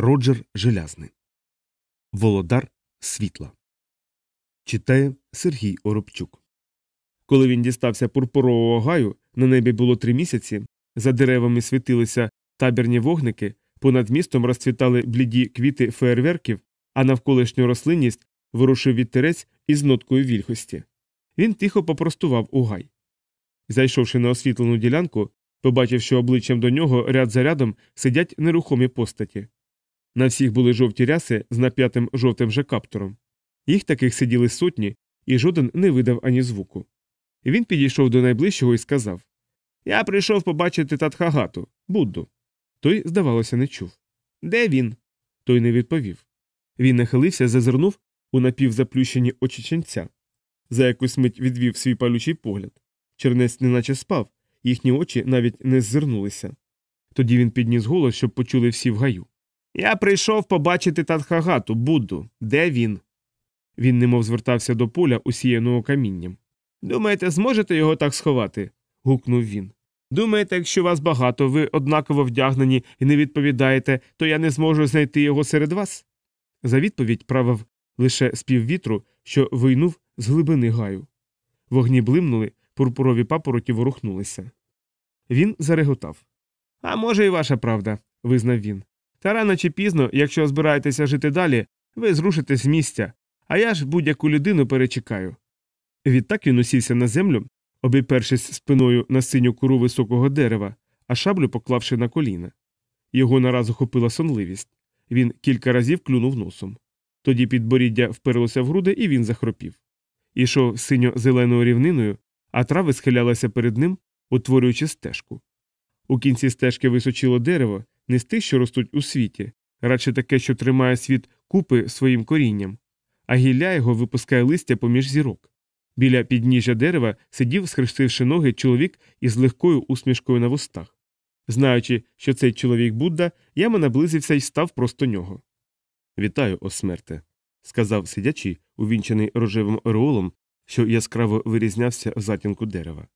Роджер Желязний. Володар світла. Читає Сергій Оробчук. Коли він дістався пурпурового гаю, на небі було три місяці, за деревами світилися табірні вогники, понад містом розцвітали бліді квіти феєрверків, а навколишню рослинність вирушив вітерець із ноткою вільхості. Він тихо попростував у гай. Зайшовши на освітлену ділянку, побачив, що обличчям до нього ряд за рядом сидять нерухомі постаті. На всіх були жовті ряси з нап'ятим жовтим же каптуром. Їх таких сиділи сотні, і жоден не видав ані звуку. Він підійшов до найближчого і сказав Я прийшов побачити Татхагату, Будду. Той, здавалося, не чув. Де він? Той не відповів. Він нахилився, зазирнув у напівзаплющені очі ченця. За якусь мить відвів свій палючий погляд. Чернець неначе спав, їхні очі навіть не ззирнулися. Тоді він підніс голос, щоб почули всі в гаю. Я прийшов побачити Татхагату, Будду. Де він? Він немов звертався до поля, усіяного камінням. Думаєте, зможете його так сховати? гукнув він. Думаєте, якщо вас багато, ви однаково вдягнені і не відповідаєте, то я не зможу знайти його серед вас? За відповідь правив лише спів вітру, що вийнув з глибини гаю. Вогні блимнули, пурпурові папороті ворухнулися. Він зареготав. А може, і ваша правда, визнав він. Та рано чи пізно, якщо збираєтеся жити далі, ви зрушитесь з місця, а я ж будь-яку людину перечекаю. Відтак він усівся на землю, обіпершись спиною на синю куру високого дерева, а шаблю поклавши на коліна. Його нараз охопила сонливість. Він кілька разів клюнув носом. Тоді підборіддя вперлося в груди, і він захропів. Ішов синьо-зеленою рівниною, а трави схилялися перед ним, утворюючи стежку. У кінці стежки височило дерево, не з тих, що ростуть у світі, радше таке, що тримає світ купи своїм корінням, а гілля його випускає листя поміж зірок. Біля підніжжя дерева сидів, схрестивши ноги, чоловік із легкою усмішкою на вустах. Знаючи, що цей чоловік Будда, яма наблизився і став просто нього. Вітаю, о смерте, сказав сидячий, увінчений рожевим ореолом, що яскраво вирізнявся в затінку дерева.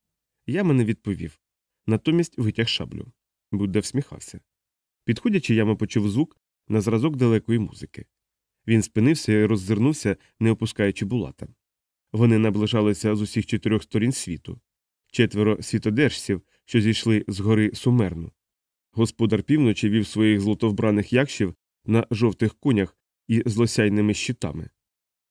Яма не відповів. Натомість витяг шаблю. Будда всміхався. Підходячи, яма почув звук на зразок далекої музики. Він спинився і роззирнувся, не опускаючи булата. Вони наближалися з усіх чотирьох сторін світу четверо світодержців, що зійшли з гори Сумерну. Господар півночі вів своїх золотовбраних якшів на жовтих конях і злосяйними щитами.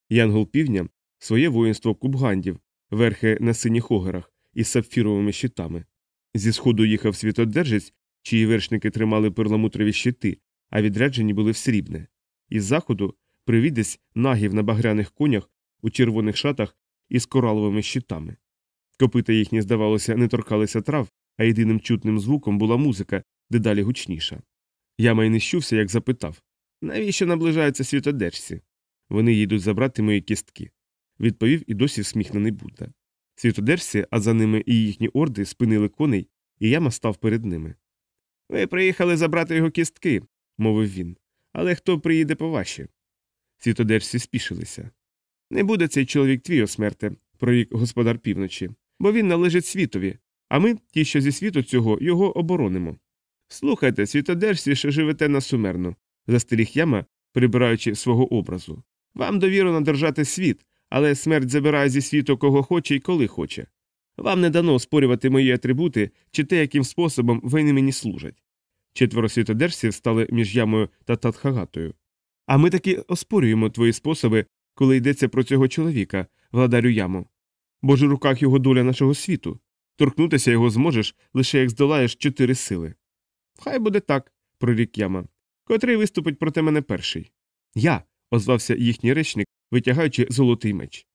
Янгол півдня своє воїнство кубгандів, верхи на синіх огерах із сапфіровими щитами. Зі сходу їхав світодержець, чиї вершники тримали перламутрові щити, а відряджені були в срібне. Із заходу привідець нагів на багряних конях у червоних шатах із кораловими щитами. Копита їхні, здавалося, не торкалися трав, а єдиним чутним звуком була музика, дедалі гучніша. Я май не щувся, як запитав навіщо наближаються світодержці? Вони їдуть забрати мої кістки. Відповів і досі всміхнений Будда. Світодержці, а за ними і їхні орди спинили коней, і яма став перед ними. Ви приїхали забрати його кістки, мовив він. Але хто приїде по ваші? Світодержці спішилися. Не буде цей чоловік твій, о смерте, прорік господар півночі, бо він належить світові, а ми, ті, що зі світу цього, його оборонимо. Слухайте, світодержці, що живете на сумерно, застеріг яма, прибираючи свого образу. Вам довірено держати світ, але смерть забирає зі світу кого хоче і коли хоче. Вам не дано спорювати мої атрибути чи те, яким способом вони мені служать. Четверо світодержців стали між ямою та Татхагатою. А ми таки оспорюємо твої способи, коли йдеться про цього чоловіка, владарю яму. Бо ж у руках його доля нашого світу. Торкнутися його зможеш лише як здолаєш чотири сили. Хай буде так, прорік яма. Котрий виступить проти мене перший. Я, озвався їхній речник, витягаючи золотий меч.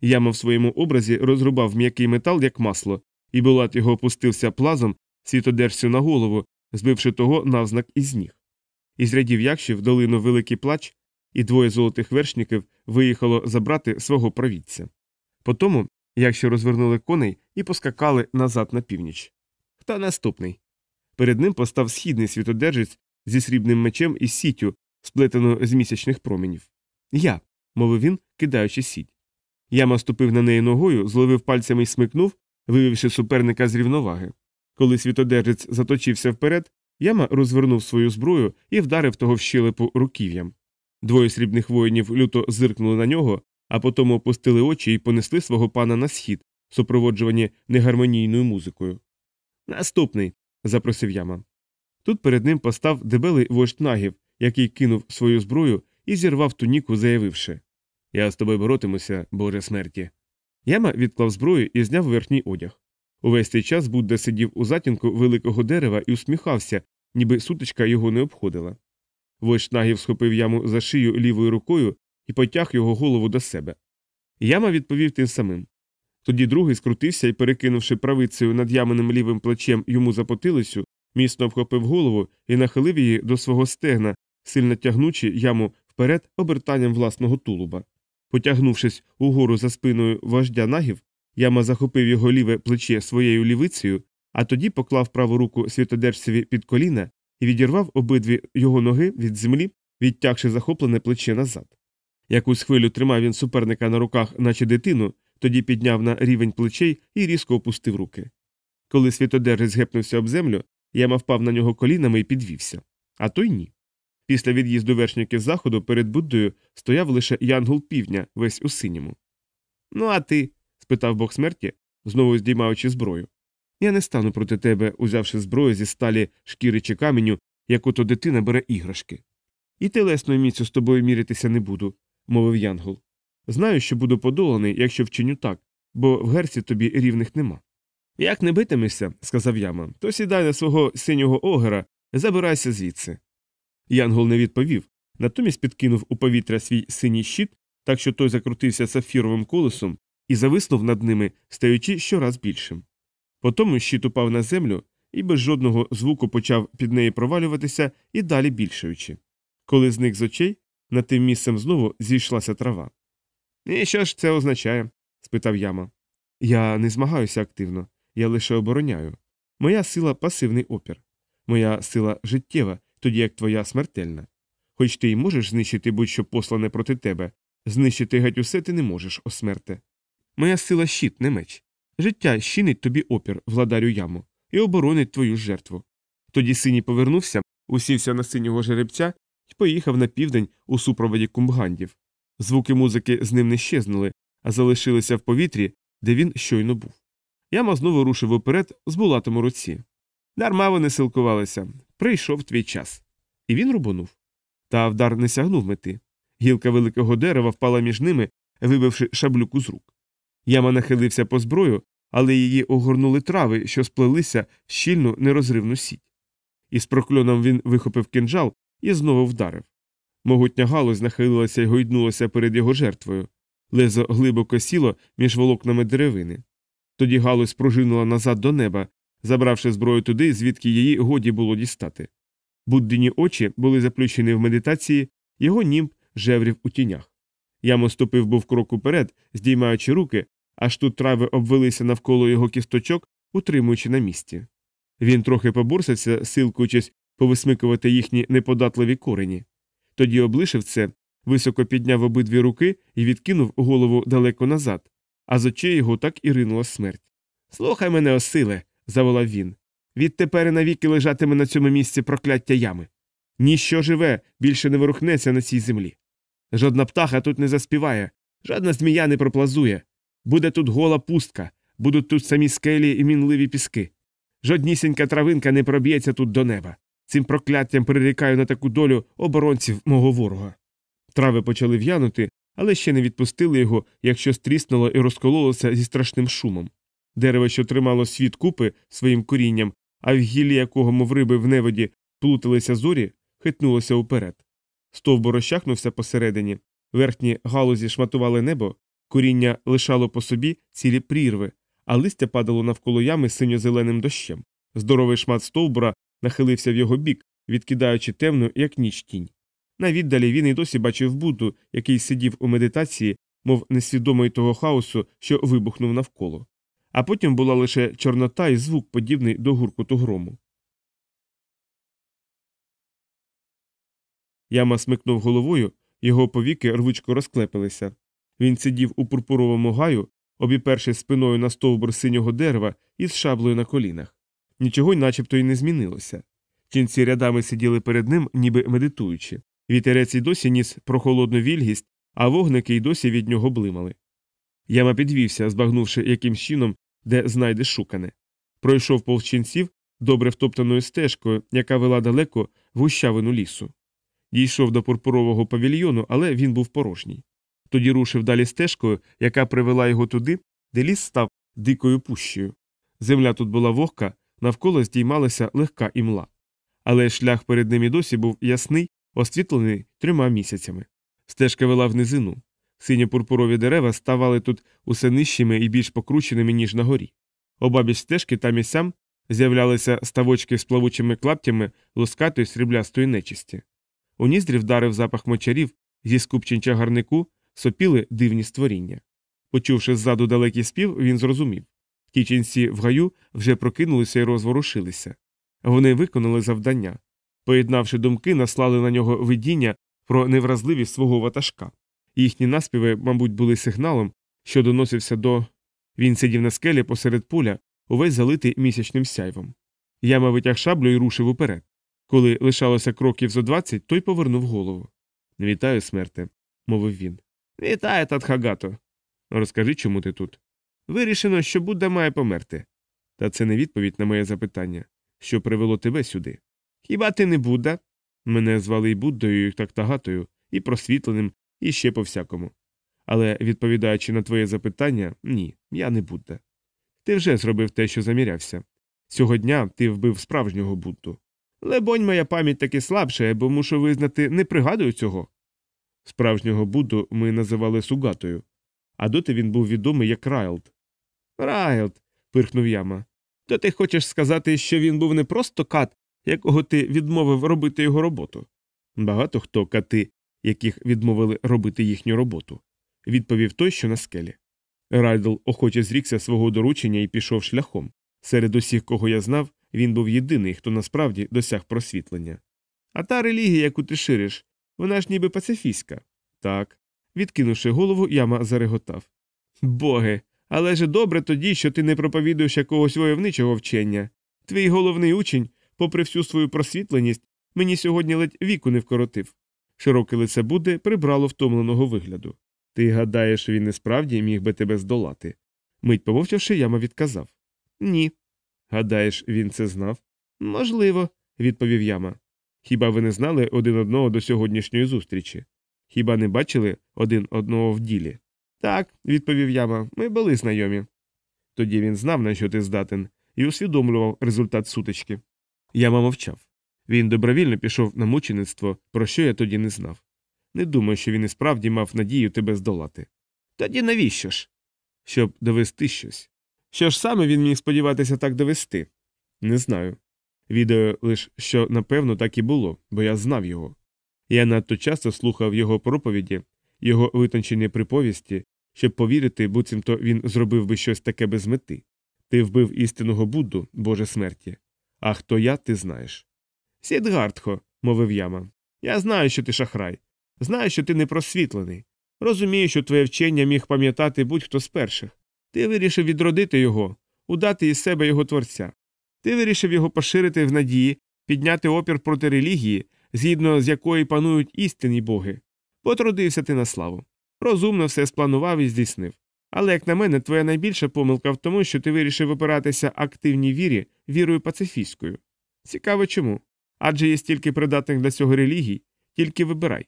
Яма в своєму образі розрубав м'який метал, як масло, і Булат його опустився плазом світодержцю на голову, збивши того навзнак із ніг. Із рядів якшів долину великий плач, і двоє золотих вершників виїхало забрати свого провідця. Потому якщо розвернули коней і поскакали назад на північ. Хто наступний? Перед ним постав східний світодержець зі срібним мечем і сітю, сплетеною з місячних променів. Я, мовив він, кидаючи сіть. Яма ступив на неї ногою, зловив пальцями і смикнув, вивівши суперника з рівноваги. Коли світодержець заточився вперед, Яма розвернув свою зброю і вдарив того в щелепу руків'ям. Двоє срібних воїнів люто зиркнули на нього, а потім опустили очі і понесли свого пана на схід, супроводжувані негармонійною музикою. Наступний. запросив яма. Тут перед ним постав дебелий вождь нагів, який кинув свою зброю і зірвав туніку, заявивши Я з тобою боротимуся, Боже смерті. Яма відклав зброю і зняв верхній одяг. Увесь цей час Будда сидів у затінку великого дерева і усміхався, ніби сутичка його не обходила. Вождь нагів схопив яму за шию лівою рукою і потяг його голову до себе. Яма відповів тим самим. Тоді другий скрутився і, перекинувши правицею над яманим лівим плечем йому за потилицю, міцно вхопив голову і нахилив її до свого стегна, сильно тягнучи яму вперед обертанням власного тулуба. Потягнувшись угору за спиною вождя нагів, яма захопив його ліве плече своєю лівицею, а тоді поклав праву руку світодержцеві під коліна і відірвав обидві його ноги від землі, відтягши захоплене плече назад. Якусь хвилю тримав він суперника на руках, наче дитину, тоді підняв на рівень плечей і різко опустив руки. Коли світодержець гепнувся об землю, яма впав на нього колінами і підвівся. А той ні. Після від'їзду вершників заходу перед Буддою стояв лише янгол півдня, весь у синьому. Ну, а ти? спитав бог смерті, знову здіймаючи зброю. Я не стану проти тебе, узявши зброю зі сталі шкіри чи каменю, як ото дитина бере іграшки. І телесною міцю з тобою міритися не буду, мовив Янгол. Знаю, що буду подоланий, якщо вчиню так, бо в герці тобі рівних нема. Як не битимешся, сказав яма, то сідай на свого синього огера, забирайся звідси. Янгол не відповів, натомість підкинув у повітря свій синій щит, так що той закрутився сафіровим колесом і зависнув над ними, стаючи щораз більшим. Потім щит упав на землю і без жодного звуку почав під неї провалюватися і далі більшаючи. Коли зник з очей, над тим місцем знову зійшлася трава. І що ж це означає? спитав яма. Я не змагаюся активно, я лише обороняю. Моя сила пасивний опір, моя сила життєва, тоді як твоя смертельна. Хоч ти й можеш знищити будь-що послане проти тебе, знищити геть усе ти не можеш, о смерте. Моя сила щит, не меч. Життя щинить тобі опір, владарю яму, і оборонить твою жертву. Тоді синій повернувся, усівся на синього жеребця і поїхав на південь у супроводі кумбгандів. Звуки музики з ним не щезнули, а залишилися в повітрі, де він щойно був. Яма знову рушив уперед з булатом у руці. Дарма вони силкувалися. Прийшов твій час. І він рубанув. Та вдар не сягнув мети. Гілка великого дерева впала між ними, вибивши шаблюку з рук. Яма нахилився по зброю, але її огорнули трави, що сплелися в щільну нерозривну сіть. Із прокльоном він вихопив кинджал і знову вдарив. Могутня галузь нахилилася і гойднулася перед його жертвою. Лезо глибоко сіло між волокнами деревини. Тоді галузь пружинула назад до неба, забравши зброю туди, звідки її годі було дістати. Буддині очі були заплющені в медитації, його німб жеврів у тінях. Ямо ступив був крок уперед, здіймаючи руки, аж тут трави обвелися навколо його кісточок, утримуючи на місці. Він трохи побурсився, силкуючись повисмикувати їхні неподатливі корені. Тоді облишив це, високо підняв обидві руки і відкинув голову далеко назад, а з очей його так і ринула смерть. Слухай мене, осиле, заволав він. Відтепер і навіки лежатиме на цьому місці прокляття ями. Ніщо живе більше не ворухнеться на цій землі. Жодна птаха тут не заспіває, жодна змія не проплазує. Буде тут гола пустка, будуть тут самі скелі і мінливі піски. Жоднісінька травинка не проб'ється тут до неба. Цим прокляттям прирікаю на таку долю оборонців мого ворога. Трави почали в'янути, але ще не відпустили його, якщо стріснуло і розкололося зі страшним шумом. Дерево, що тримало світ купи своїм корінням, а в гіллі якого, мов риби в неводі, плуталися зорі, хитнулося уперед. Стовбур розчахнувся посередині, верхні галузі шматували небо, коріння лишало по собі цілі прірви, а листя падало навколо ями синьо-зеленим дощем. Здоровий шмат стовбура нахилився в його бік, відкидаючи темну, як ніч тінь. На віддалі він і досі бачив Будду, який сидів у медитації, мов несвідомий того хаосу, що вибухнув навколо. А потім була лише чорнота і звук, подібний до гуркоту грому. Яма смикнув головою, його повіки рвучко розклепилися. Він сидів у пурпуровому гаю, обіпершись спиною на стовбур синього дерева із шаблею на колінах. Нічого начебто й не змінилося. Ченці рядами сиділи перед ним, ніби медитуючи. Вітерець і досі ніс прохолодну вільгість, а вогники й досі від нього блимали. Яма підвівся, збагнувши якимсь чином, де знайде шукане. Пройшов повзчинців добре втоптаною стежкою, яка вела далеко в гущавину лісу. Дійшов до пурпурового павільйону, але він був порожній. Тоді рушив далі стежкою, яка привела його туди, де ліс став дикою пущею. Земля тут була вогка, навколо здіймалася легка імла. Але шлях перед ним і досі був ясний, освітлений трьома місяцями. Стежка вела в низину. Сині пурпурові дерева ставали тут усе нижчими і більш покрученими, ніж на горі. Обабіч стежки там і сям з'являлися ставочки з плавучими клаптями лускатої сріблястої нечисті. У ніздрі вдарив запах мочарів, зі скупчень чагарнику сопіли дивні створіння. Почувши ззаду далекий спів, він зрозумів ті ченці в гаю вже прокинулися і розворушилися. Вони виконали завдання. Поєднавши думки, наслали на нього видіння про невразливість свого ватажка. Їхні наспіви, мабуть, були сигналом, що доносився до. Він сидів на скелі посеред поля, увесь залитий місячним сяйвом. Яма витяг шаблю і рушив уперед. Коли лишалося кроків зо двадцять, той повернув голову. Вітаю, смерте, мовив він. Вітаю, Татхагато. Розкажи, чому ти тут. Вирішено, що Будда має померти. Та це не відповідь на моє запитання, що привело тебе сюди. Хіба ти не Будда? Мене звали і Буддою, і Тактагатою, і просвітленим, і ще по всякому. Але, відповідаючи на твоє запитання, ні, я не Будда. Ти вже зробив те, що замірявся. Цього дня ти вбив справжнього Будду. Либонь, моя пам'ять таки слабша, бо мушу визнати, не пригадую цього. Справжнього Будду ми називали Сугатою, а доти він був відомий як Райлд. Райлд. пирхнув яма. То ти хочеш сказати, що він був не просто кат, якого ти відмовив робити його роботу? Багато хто кати, яких відмовили робити їхню роботу, відповів той, що на скелі. Райдл охоче зрікся свого доручення і пішов шляхом. Серед усіх, кого я знав, він був єдиний, хто насправді досяг просвітлення. А та релігія, яку ти шириш, вона ж ніби пацифістська. Так. Відкинувши голову, яма зареготав. Боги, але ж добре тоді, що ти не проповідуєш якогось войовничого вчення. Твій головний учень, попри всю свою просвітленість, мені сьогодні ледь віку не вкоротив. Широке лице Будди прибрало втомленого вигляду. Ти гадаєш, він і справді міг би тебе здолати. Мить помовчавши, яма відказав Ні. Гадаєш, він це знав? Можливо, відповів яма. Хіба ви не знали один одного до сьогоднішньої зустрічі? Хіба не бачили один одного в ділі? Так, відповів яма, ми були знайомі. Тоді він знав, на що ти здатен, і усвідомлював результат сутички. Яма мовчав. Він добровільно пішов на мучеництво, про що я тоді не знав. Не думаю, що він і справді мав надію тебе здолати. Тоді навіщо ж? Щоб довести щось. Що ж саме він міг сподіватися так довести? Не знаю. Відео лише що напевно так і було, бо я знав його. Я надто часто слухав його проповіді, його витончені приповісті, щоб повірити, буцімто він зробив би щось таке без мети. Ти вбив істинного Будду, Боже смерті. А хто я, ти знаєш. Сідгартхо, мовив яма. Я знаю, що ти шахрай. Знаю, що ти не просвітлений. Розумію, що твоє вчення міг пам'ятати будь-хто з перших. Ти вирішив відродити його, удати із себе його творця. Ти вирішив його поширити в надії, підняти опір проти релігії, згідно з якої панують істинні боги. Потрудився ти на славу. Розумно все спланував і здійснив. Але, як на мене, твоя найбільша помилка в тому, що ти вирішив опиратися активній вірі вірою пацифістською. Цікаво чому. Адже є стільки придатних для цього релігій, тільки вибирай.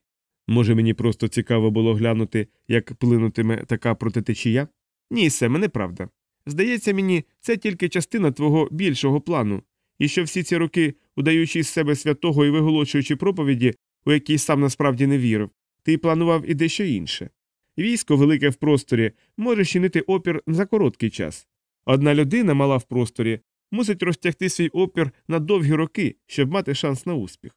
Може, мені просто цікаво було глянути, як плинутиме така протитечія? Ні, Семе, неправда. Здається мені, це тільки частина твого більшого плану, і що всі ці роки, удаючи з себе святого і виголошуючи проповіді, у які сам насправді не вірив, ти планував і дещо інше. Військо, велике в просторі, може чинити опір за короткий час. Одна людина, мала в просторі, мусить розтягти свій опір на довгі роки, щоб мати шанс на успіх.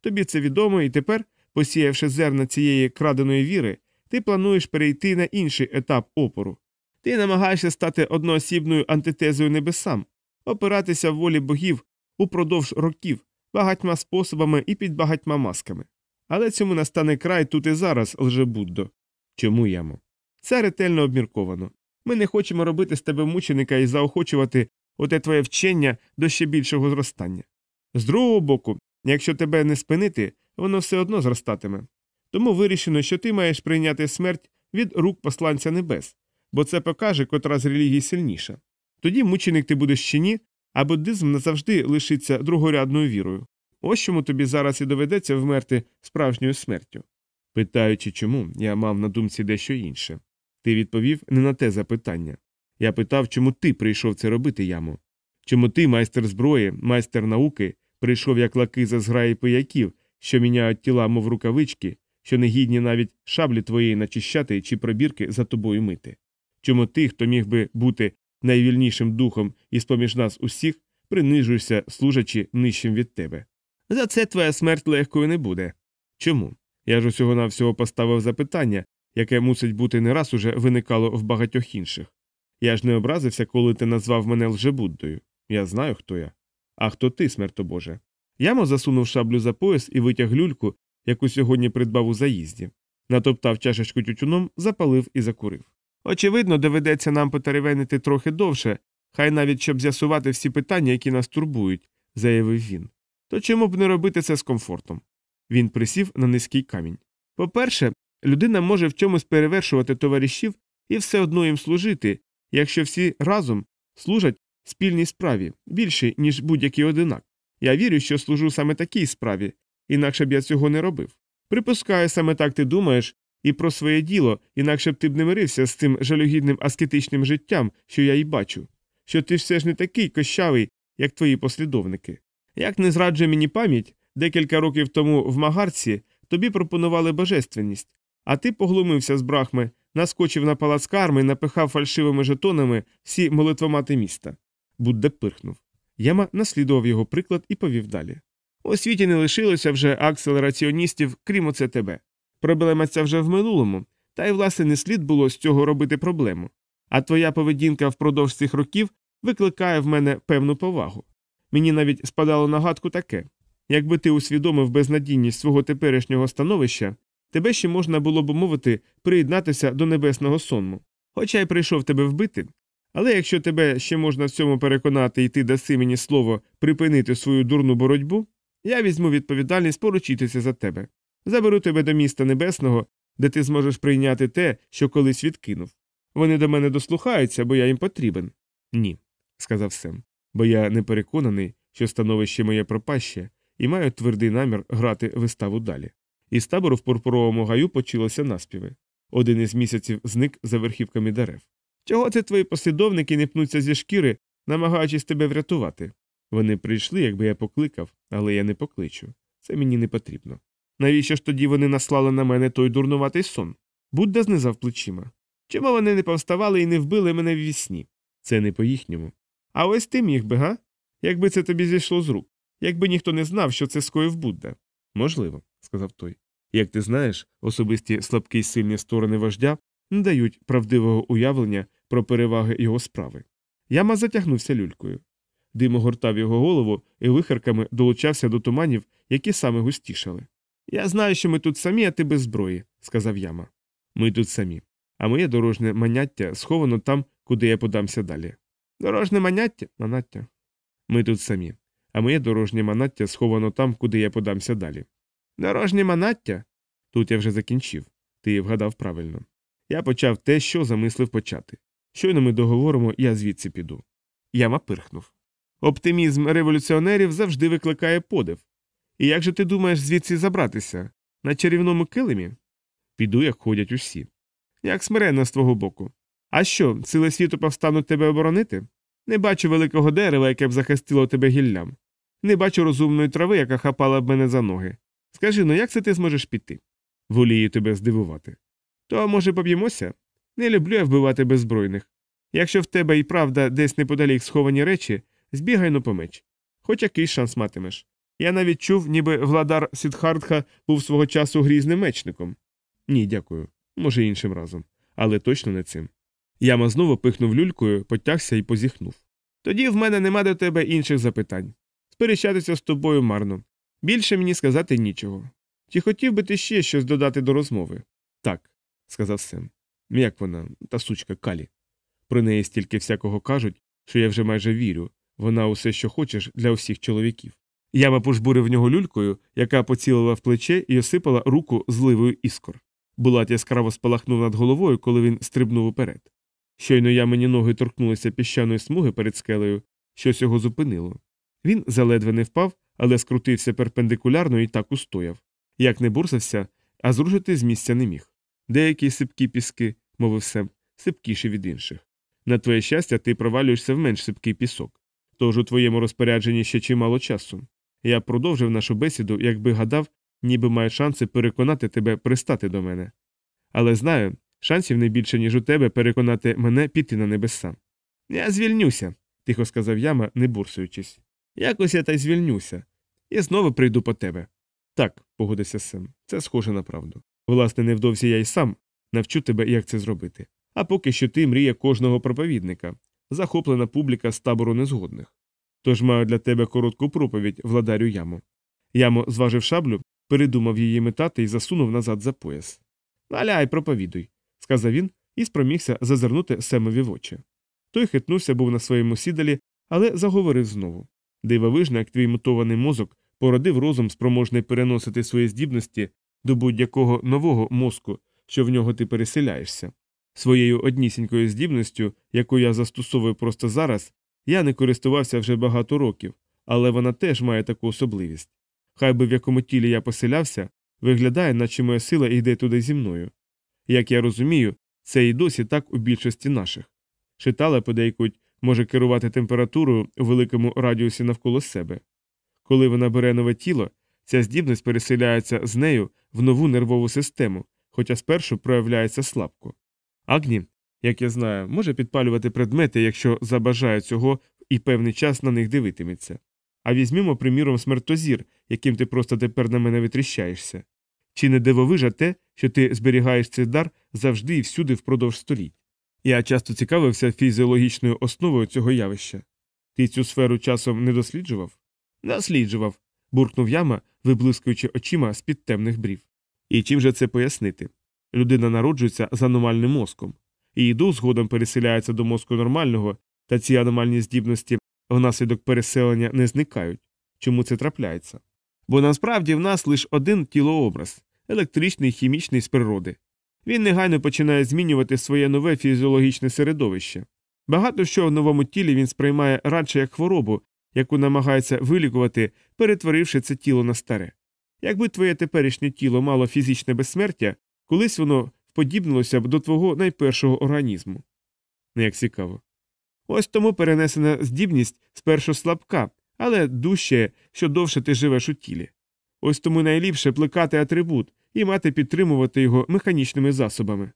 Тобі це відомо, і тепер, посіявши зерна цієї краденої віри, ти плануєш перейти на інший етап опору. Ти намагаєшся стати одноосібною антитезою небесам, опиратися в волі богів упродовж років, багатьма способами і під багатьма масками. Але цьому настане край тут і зараз, лже Буддо. Чому ямо? Це ретельно обмірковано. Ми не хочемо робити з тебе мученика і заохочувати оте твоє вчення до ще більшого зростання. З другого боку, якщо тебе не спинити, воно все одно зростатиме. Тому вирішено, що ти маєш прийняти смерть від рук посланця небес, бо це покаже, котра з релігій сильніша. Тоді мученик ти будеш чи ні, а буддизм назавжди лишиться другорядною вірою. Ось чому тобі зараз і доведеться вмерти справжньою смертю. Питаючи, чому, я мав на думці дещо інше. Ти відповів не на те запитання. Я питав, чому ти прийшов це робити, яму. Чому ти, майстер зброї, майстер науки, прийшов як лаки за зграї пияків, що міняють тіла, мов рукавички, що не гідні навіть шаблі твоєї начищати чи пробірки за тобою мити? Чому ти, хто міг би бути найвільнішим духом із поміж нас усіх, принижуєшся, служачи нижчим від тебе? За це твоя смерть легкою не буде. Чому? Я ж усього навсього поставив запитання, яке мусить бути не раз уже виникало в багатьох інших. Я ж не образився, коли ти назвав мене лжебуддою. Я знаю, хто я. А хто ти, смерто Боже? Ямо засунув шаблю за пояс і витяг люльку, яку сьогодні придбав у заїзді. Натоптав чашечку тютюном, запалив і закурив. Очевидно, доведеться нам потеревенити трохи довше, хай навіть щоб з'ясувати всі питання, які нас турбують, заявив він. То чому б не робити це з комфортом? Він присів на низький камінь. По перше, людина може в чомусь перевершувати товаришів і все одно їм служити, якщо всі разом служать спільній справі більше, ніж будь-який одинак. Я вірю, що служу саме такій справі, інакше б я цього не робив. Припускаю, саме так ти думаєш і про своє діло, інакше б ти б не мирився з цим жалюгідним аскетичним життям, що я й бачу, що ти все ж не такий кощавий, як твої послідовники. Як не зраджує мені пам'ять, декілька років тому в Магарці тобі пропонували божественність, а ти поглумився з брахми, наскочив на палац карми і напихав фальшивими жетонами всі молитвомати міста. Будда пирхнув. Яма наслідував його приклад і повів далі. У світі не лишилося вже акселераціоністів, крім оце тебе. Проблема ця вже в минулому, та й власне не слід було з цього робити проблему. А твоя поведінка впродовж цих років викликає в мене певну повагу. Мені навіть спадало на гадку таке якби ти усвідомив безнадійність свого теперішнього становища, тебе ще можна було б мовити приєднатися до небесного сонму. Хоча й прийшов тебе вбити, але якщо тебе ще можна в цьому переконати і ти даси мені слово припинити свою дурну боротьбу, я візьму відповідальність поручитися за тебе. Заберу тебе до міста небесного, де ти зможеш прийняти те, що колись відкинув. Вони до мене дослухаються, бо я їм потрібен. Ні, сказав Сем, бо я не переконаний, що становище моє пропаще, і маю твердий намір грати виставу далі. Із табору в пурпуровому гаю почалося наспіви. Один із місяців зник за верхівками дерев. Чого це твої послідовники не пнуться зі шкіри, намагаючись тебе врятувати? Вони прийшли, якби я покликав, але я не покличу. Це мені не потрібно. Навіщо ж тоді вони наслали на мене той дурнуватий сон? Будда знизав плечима. Чому вони не повставали і не вбили мене в вісні? Це не по їхньому. А ось ти міг би, га? Якби це тобі зійшло з рук, якби ніхто не знав, що це скоїв Будда. Можливо, сказав той. Як ти знаєш, особисті слабкі й сильні сторони вождя не дають правдивого уявлення про переваги його справи. Яма затягнувся люлькою. Дим огортав його голову і вихарками долучався до туманів, які саме густішали. Я знаю, що ми тут самі, а ти без зброї, сказав яма. Ми тут самі. А моє дорожне маняття сховано там, куди я подамся далі. Дорожне маняття, манаття. Ми тут самі. А моє дорожнє манаття сховано там, куди я подамся далі. Дорожнє манаття? Тут я вже закінчив. Ти вгадав правильно. Я почав те, що замислив почати. Щойно ми договоримо, я звідси піду. Яма пирхнув. Оптимізм революціонерів завжди викликає подив. І як же ти думаєш звідси забратися? На чарівному килимі? Піду, як ходять усі. Як смиренно з твого боку. А що, сили світу повстануть тебе оборонити? Не бачу великого дерева, яке б захистило тебе гіллям. Не бачу розумної трави, яка хапала б мене за ноги. Скажи ну, як це ти зможеш піти? Волію тебе здивувати. То, може, поб'ємося? Не люблю я вбивати беззбройних. Якщо в тебе і правда десь неподалік сховані речі, збігай ну по меч. Хоч якийсь шанс матимеш. Я навіть чув, ніби владар Сідхардха був свого часу грізним мечником. Ні, дякую. Може, іншим разом. Але точно не цим. Яма знову пихнув люлькою, потягся і позіхнув. Тоді в мене нема до тебе інших запитань. Сперечатися з тобою марно. Більше мені сказати нічого. Чи хотів би ти ще щось додати до розмови? Так, сказав Сем. Як вона, та сучка Калі. Про неї стільки всякого кажуть, що я вже майже вірю. Вона усе, що хочеш, для усіх чоловіків. Яма пожбурив в нього люлькою, яка поцілила в плече і осипала руку зливою іскор. Булат яскраво спалахнув над головою, коли він стрибнув уперед. Щойно ямені ноги торкнулися піщаної смуги перед скелею, щось його зупинило. Він заледве не впав, але скрутився перпендикулярно і так устояв. Як не бурсався, а зрушити з місця не міг. Деякі сипкі піски, мовив Сем, сипкіші від інших. На твоє щастя, ти провалюєшся в менш сипкий пісок. Тож у твоєму розпорядженні ще чимало часу. Я продовжив нашу бесіду, якби гадав, ніби маю шанси переконати тебе пристати до мене. Але знаю, шансів не більше, ніж у тебе переконати мене піти на небеса. Я звільнюся, тихо сказав яма, не бурсуючись. Якось я та й звільнюся, і знову прийду по тебе. Так, погодився Сем, це схоже на правду. Власне, невдовзі я й сам навчу тебе, як це зробити. А поки що ти мрія кожного проповідника, захоплена публіка з табору незгодних. Тож маю для тебе коротку проповідь, владарю яму. Ямо зважив шаблю, передумав її метати і засунув назад за пояс. Наляй, проповідуй, сказав він і спромігся зазирнути Семові в очі. Той хитнувся, був на своєму сідалі, але заговорив знову. Дивовижно, як твій мутований мозок породив розум спроможний переносити свої здібності до будь-якого нового мозку, що в нього ти переселяєшся. Своєю однісінькою здібністю, яку я застосовую просто зараз, я не користувався вже багато років, але вона теж має таку особливість. Хай би в якому тілі я поселявся, виглядає, наче моя сила йде туди зі мною. Як я розумію, це і досі так у більшості наших. Шитала подейкуть може керувати температурою у великому радіусі навколо себе. Коли вона бере нове тіло, ця здібність переселяється з нею в нову нервову систему, хоча спершу проявляється слабко. Агні, як я знаю, може підпалювати предмети, якщо забажає цього і певний час на них дивитиметься. А візьмімо, приміром, смертозір, яким ти просто тепер на мене витріщаєшся. Чи не дивовижа те, що ти зберігаєш цей дар завжди і всюди впродовж століть? Я часто цікавився фізіологічною основою цього явища. Ти цю сферу часом не досліджував? Досліджував, буркнув яма, виблискуючи очима з під темних брів. І чим же це пояснити? Людина народжується з аномальним мозком, її дух згодом переселяється до мозку нормального, та ці аномальні здібності внаслідок переселення не зникають. Чому це трапляється? Бо насправді в нас лише один тілообраз електричний, хімічний з природи. Він негайно починає змінювати своє нове фізіологічне середовище. Багато що в новому тілі він сприймає радше як хворобу, яку намагається вилікувати, перетворивши це тіло на старе. Якби твоє теперішнє тіло мало фізичне безсмертя, колись воно вподібнилося б до твого найпершого організму. Не Як цікаво. Ось тому перенесена здібність спершу слабка, але дужче, що довше ти живеш у тілі. Ось тому найліпше плекати атрибут і мати підтримувати його механічними засобами.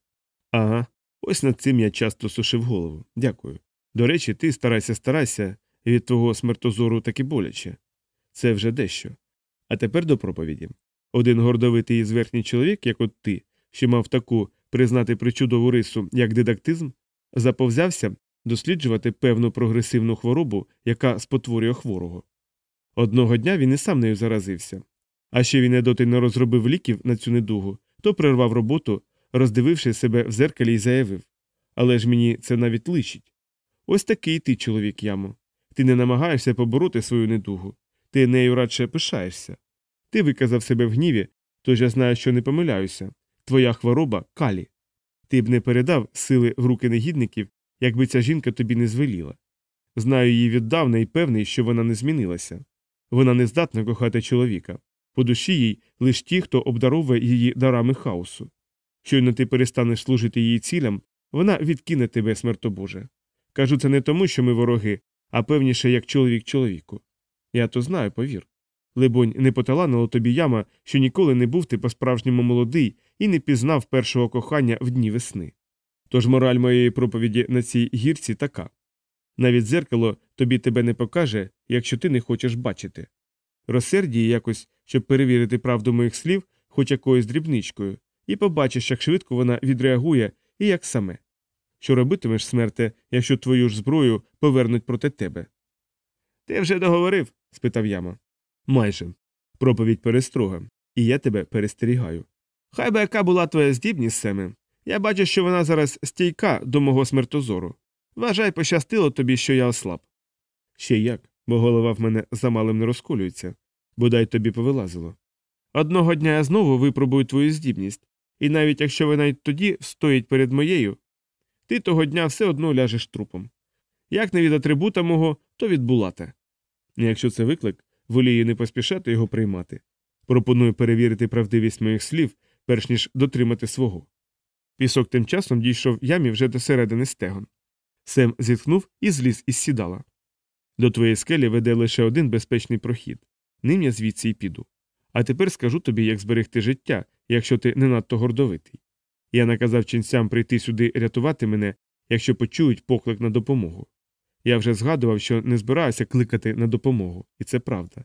Ага, ось над цим я часто сушив голову. Дякую. До речі, ти старайся, старайся, від твого смертозору таки боляче. Це вже дещо. А тепер до проповіді. Один гордовитий і зверхній чоловік, як от ти, що мав таку признати причудову рису, як дидактизм, заповзявся досліджувати певну прогресивну хворобу, яка спотворює хворого. Одного дня він і сам нею заразився. А ще він не доти не розробив ліків на цю недугу, то прервав роботу, роздививши себе в зеркалі і заявив Але ж мені це навіть личить. Ось такий ти, чоловік ямо. Ти не намагаєшся побороти свою недугу, ти нею радше пишаєшся. Ти виказав себе в гніві, тож я знаю, що не помиляюся. Твоя хвороба калі. Ти б не передав сили в руки негідників, якби ця жінка тобі не звеліла. Знаю її віддавна і певний, що вона не змінилася. Вона не здатна кохати чоловіка. По душі їй лише ті, хто обдаровує її дарами хаосу. Щойно ти перестанеш служити її цілям, вона відкине тебе смертобоже. Кажу це не тому, що ми вороги, а певніше, як чоловік чоловіку. Я то знаю, повір. Либонь, не поталанило тобі яма, що ніколи не був ти по справжньому молодий і не пізнав першого кохання в дні весни. Тож мораль моєї проповіді на цій гірці така навіть зеркало тобі тебе не покаже, якщо ти не хочеш бачити. Розсердій якось, щоб перевірити правду моїх слів, хоч якоюсь дрібничкою, і побачиш, як швидко вона відреагує і як саме. Що робитимеш, смерте, якщо твою ж зброю повернуть проти тебе? Ти вже договорив? спитав яма. Майже. Проповідь перестрога, і я тебе перестерігаю. Хай би яка була твоя здібність, Семе. Я бачу, що вона зараз стійка до мого смертозору. Вважай, пощастило тобі, що я ослаб. Ще як, бо голова в мене замалим не розколюється, бодай тобі повилазило. Одного дня я знову випробую твою здібність, і навіть якщо вона й тоді стоїть перед моєю, ти того дня все одно ляжеш трупом. Як не від атрибута мого, то від булата. Якщо це виклик, волію не поспішати його приймати. Пропоную перевірити правдивість моїх слів, перш ніж дотримати свого. Пісок тим часом дійшов ямі вже до середини стегон. Сем зітхнув і зліз із сідала. До твоєї скелі веде лише один безпечний прохід. Ним я звідси й піду. А тепер скажу тобі, як зберегти життя, якщо ти не надто гордовитий. Я наказав ченцям прийти сюди рятувати мене, якщо почують поклик на допомогу. Я вже згадував, що не збираюся кликати на допомогу, і це правда.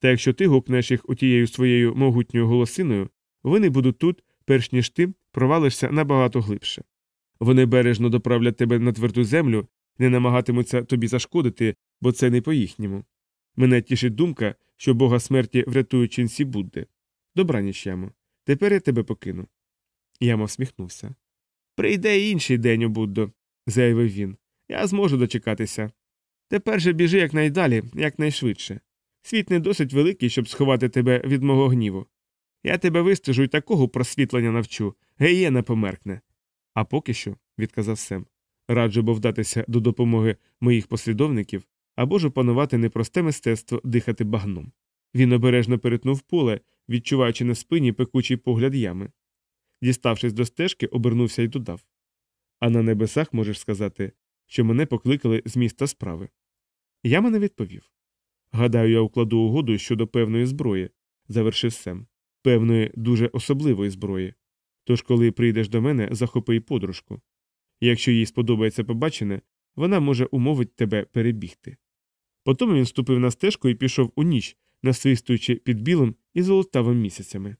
Та якщо ти гукнеш їх отією своєю могутньою голосиною, вони будуть тут, перш ніж ти провалишся набагато глибше. Вони бережно доправлять тебе на тверду землю, не намагатимуться тобі зашкодити, бо це не по їхньому. Мене тішить думка, що бога смерті врятують ченці Будди. Добраніч, ямо. Тепер я тебе покину. Яма всміхнувся. Прийде інший день, Буддо, заявив він. Я зможу дочекатися. Тепер же біжи якнайдалі, якнайшвидше. Світ не досить великий, щоб сховати тебе від мого гніву. Я тебе вистежу й такого просвітлення навчу, геєна померкне. А поки що, відказав Сем, раджу бо вдатися до допомоги моїх послідовників або ж опанувати непросте мистецтво дихати багном. Він обережно перетнув поле, відчуваючи на спині пекучий погляд ями. Діставшись до стежки, обернувся і додав А на небесах можеш сказати, що мене покликали з міста справи. Яма не відповів. Гадаю, я укладу угоду щодо певної зброї, завершив Сем, певної дуже особливої зброї. Тож, коли прийдеш до мене, захопи й подружку. Якщо їй сподобається побачене, вона може умовить тебе перебігти. Потім він ступив на стежку і пішов у ніч, насвистуючи під білим і золотавим місяцями.